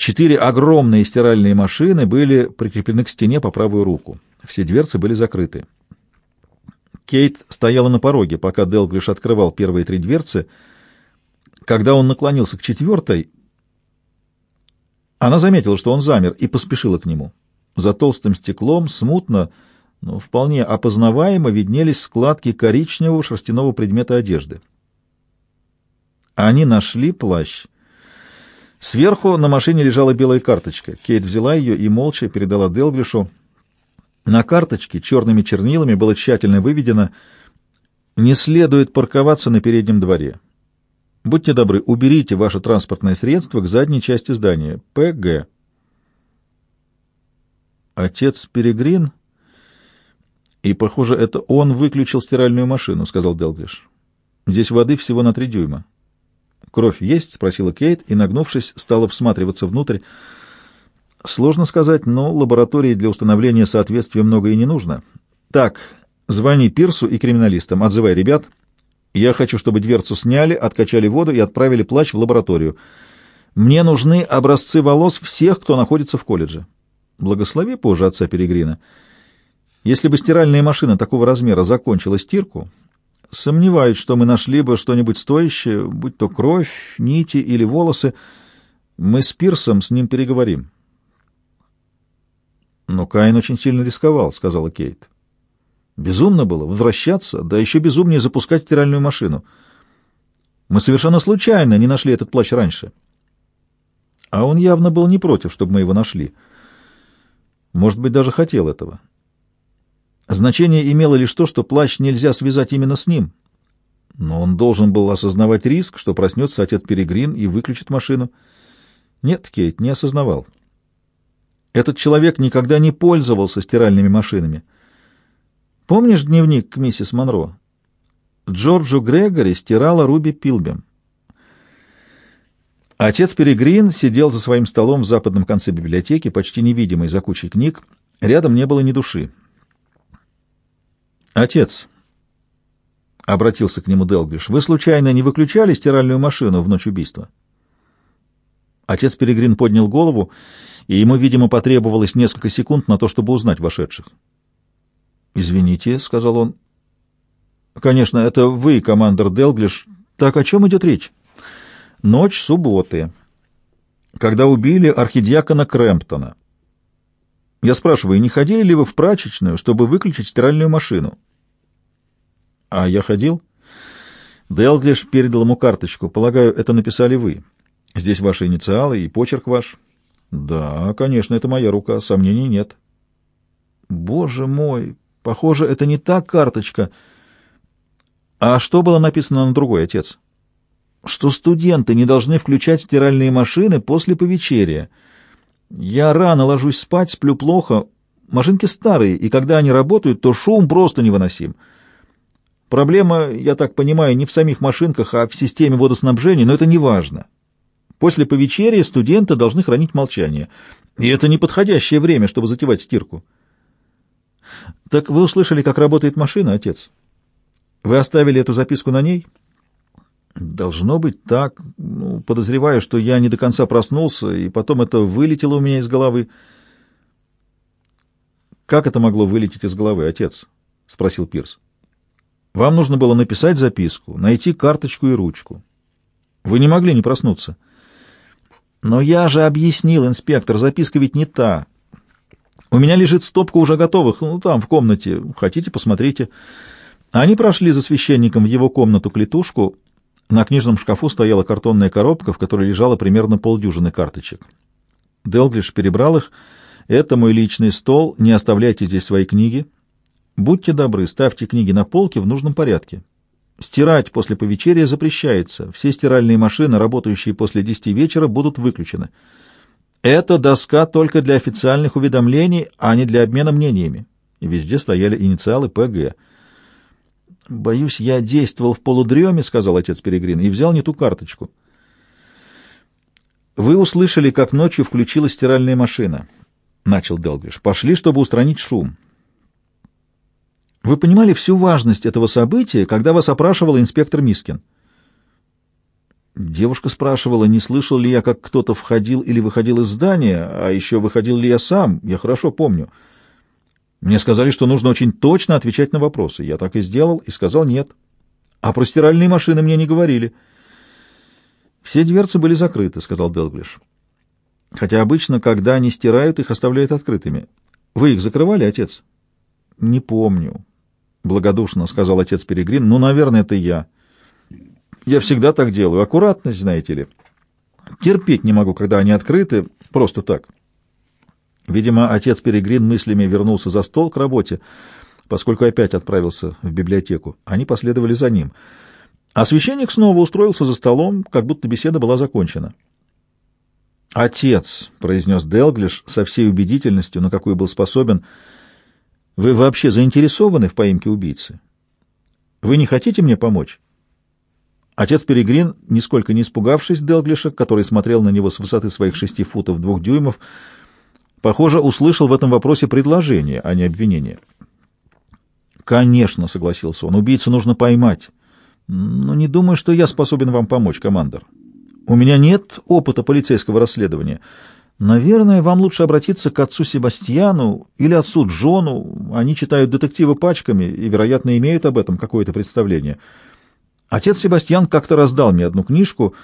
Четыре огромные стиральные машины были прикреплены к стене по правую руку. Все дверцы были закрыты. Кейт стояла на пороге, пока Делглиш открывал первые три дверцы. Когда он наклонился к четвертой, она заметила, что он замер, и поспешила к нему. За толстым стеклом смутно, но вполне опознаваемо виднелись складки коричневого шерстяного предмета одежды. Они нашли плащ. Сверху на машине лежала белая карточка. Кейт взяла ее и молча передала Делглишу. На карточке черными чернилами было тщательно выведено «Не следует парковаться на переднем дворе». Будьте добры, уберите ваше транспортное средство к задней части здания. ПГ. Отец Перегрин? И, похоже, это он выключил стиральную машину, сказал Делглиш. Здесь воды всего на три дюйма. Кровь есть? спросила Кейт и, нагнувшись, стала всматриваться внутрь. Сложно сказать, но лаборатории для установления соответствия много и не нужно. Так, звони Пирсу и криминалистам, отзывай ребят — я хочу, чтобы дверцу сняли, откачали воду и отправили плащ в лабораторию. Мне нужны образцы волос всех, кто находится в колледже. Благослови позже отца Перегрина. Если бы стиральная машина такого размера закончила стирку, сомневаюсь, что мы нашли бы что-нибудь стоящее, будь то кровь, нити или волосы. Мы с Пирсом с ним переговорим. Но Каин очень сильно рисковал, — сказала Кейт. Безумно было возвращаться, да еще безумнее запускать стиральную машину. Мы совершенно случайно не нашли этот плащ раньше. А он явно был не против, чтобы мы его нашли. Может быть, даже хотел этого. Значение имело лишь то, что плащ нельзя связать именно с ним. Но он должен был осознавать риск, что проснется отец Перегрин и выключит машину. Нет, Кейт, не осознавал. Этот человек никогда не пользовался стиральными машинами — Помнишь дневник миссис Монро? Джорджу Грегори стирала Руби Пилбем. Отец Перегрин сидел за своим столом в западном конце библиотеки, почти невидимый за кучей книг. Рядом не было ни души. «Отец», — обратился к нему Делглиш, — «вы случайно не выключали стиральную машину в ночь убийства?» Отец Перегрин поднял голову, и ему, видимо, потребовалось несколько секунд на то, чтобы узнать вошедших. «Извините», — сказал он. «Конечно, это вы, командор Делглиш. Так о чем идет речь?» «Ночь субботы, когда убили архидиакона Крэмптона. Я спрашиваю, не ходили ли вы в прачечную, чтобы выключить стиральную машину?» «А я ходил?» Делглиш передал ему карточку. «Полагаю, это написали вы. Здесь ваши инициалы и почерк ваш». «Да, конечно, это моя рука, сомнений нет». «Боже мой!» Похоже, это не та карточка. А что было написано на другой, отец? Что студенты не должны включать стиральные машины после повечерия. Я рано ложусь спать, сплю плохо. Машинки старые, и когда они работают, то шум просто невыносим. Проблема, я так понимаю, не в самих машинках, а в системе водоснабжения, но это не важно. После повечерия студенты должны хранить молчание. И это неподходящее время, чтобы затевать стирку. Так вы услышали, как работает машина, отец? Вы оставили эту записку на ней? Должно быть так. Ну, подозреваю, что я не до конца проснулся, и потом это вылетело у меня из головы. Как это могло вылететь из головы, отец? спросил Пирс. Вам нужно было написать записку, найти карточку и ручку. Вы не могли не проснуться. Но я же объяснил, инспектор, записка ведь не та. У меня лежит стопка уже готовых, ну, там, в комнате. Хотите, посмотрите. Они прошли за священником в его комнату-клетушку. На книжном шкафу стояла картонная коробка, в которой лежало примерно полдюжины карточек. Делглиш перебрал их. «Это мой личный стол, не оставляйте здесь свои книги. Будьте добры, ставьте книги на полке в нужном порядке. Стирать после повечерия запрещается. Все стиральные машины, работающие после десяти вечера, будут выключены». Это доска только для официальных уведомлений, а не для обмена мнениями. Везде стояли инициалы ПГ. «Боюсь, я действовал в полудреме», — сказал отец Перегрин, — «и взял не ту карточку». «Вы услышали, как ночью включилась стиральная машина», — начал Делгриш. «Пошли, чтобы устранить шум». «Вы понимали всю важность этого события, когда вас опрашивал инспектор Мискин?» Девушка спрашивала, не слышал ли я, как кто-то входил или выходил из здания, а еще выходил ли я сам, я хорошо помню. Мне сказали, что нужно очень точно отвечать на вопросы. Я так и сделал, и сказал нет. А про стиральные машины мне не говорили. Все дверцы были закрыты, — сказал Делглиш. Хотя обычно, когда они стирают, их оставляют открытыми. Вы их закрывали, отец? Не помню, — благодушно сказал отец Перегрин. Ну, наверное, это я. Я всегда так делаю. Аккуратность, знаете ли. Терпеть не могу, когда они открыты, просто так. Видимо, отец Перегрин мыслями вернулся за стол к работе, поскольку опять отправился в библиотеку. Они последовали за ним. А священник снова устроился за столом, как будто беседа была закончена. «Отец», — произнес Делглиш со всей убедительностью, на какую был способен, — «вы вообще заинтересованы в поимке убийцы? Вы не хотите мне помочь?» Отец Перегрин, нисколько не испугавшись Делглиша, который смотрел на него с высоты своих шести футов двух дюймов, похоже, услышал в этом вопросе предложение, а не обвинение. «Конечно», — согласился он, — «убийцу нужно поймать. Но не думаю, что я способен вам помочь, командор. У меня нет опыта полицейского расследования. Наверное, вам лучше обратиться к отцу Себастьяну или отцу Джону. Они читают детективы пачками и, вероятно, имеют об этом какое-то представление. Отец Себастьян как-то раздал мне одну книжку,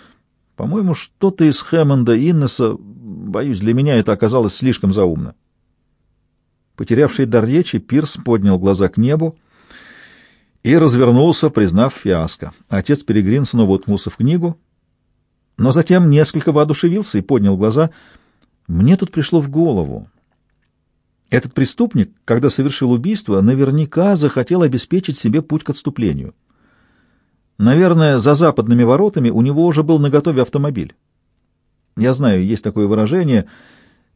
по-моему, что-то из Хэммонда Иннеса. Боюсь, для меня это оказалось слишком заумно. Потерявший дар речи, Пирс поднял глаза к небу и развернулся, признав фиаско. Отец Перегрин снова уткнулся в книгу, но затем несколько воодушевился и поднял глаза. Мне тут пришло в голову. Этот преступник, когда совершил убийство, наверняка захотел обеспечить себе путь к отступлению. Наверное, за западными воротами у него уже был наготове автомобиль. Я знаю, есть такое выражение,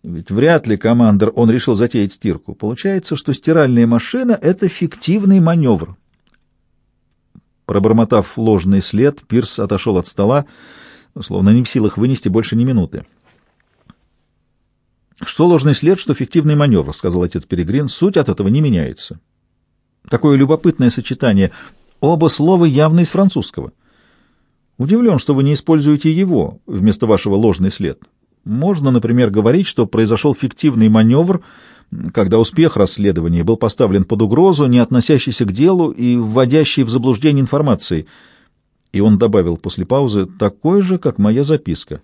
ведь вряд ли командир он решил затеять стирку. Получается, что стиральная машина — это фиктивный маневр. Пробормотав ложный след, Пирс отошел от стола, словно не в силах вынести больше ни минуты. «Что ложный след, что фиктивный маневр», — сказал отец Перегрин, — «суть от этого не меняется». Такое любопытное сочетание. Оба слова явно из французского. Удивлен, что вы не используете его вместо вашего ложный след. Можно, например, говорить, что произошел фиктивный маневр, когда успех расследования был поставлен под угрозу, не относящийся к делу и вводящий в заблуждение информации — и он добавил после паузы, такой же, как моя записка.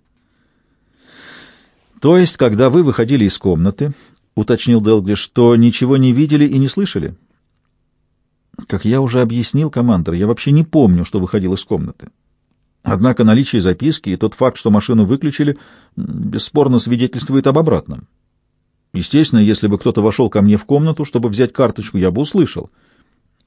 То есть, когда вы выходили из комнаты, уточнил Делглиш, что ничего не видели и не слышали? Как я уже объяснил, командор, я вообще не помню, что выходил из комнаты. Однако наличие записки и тот факт, что машину выключили, бесспорно свидетельствует об обратном. Естественно, если бы кто-то вошел ко мне в комнату, чтобы взять карточку, я бы услышал —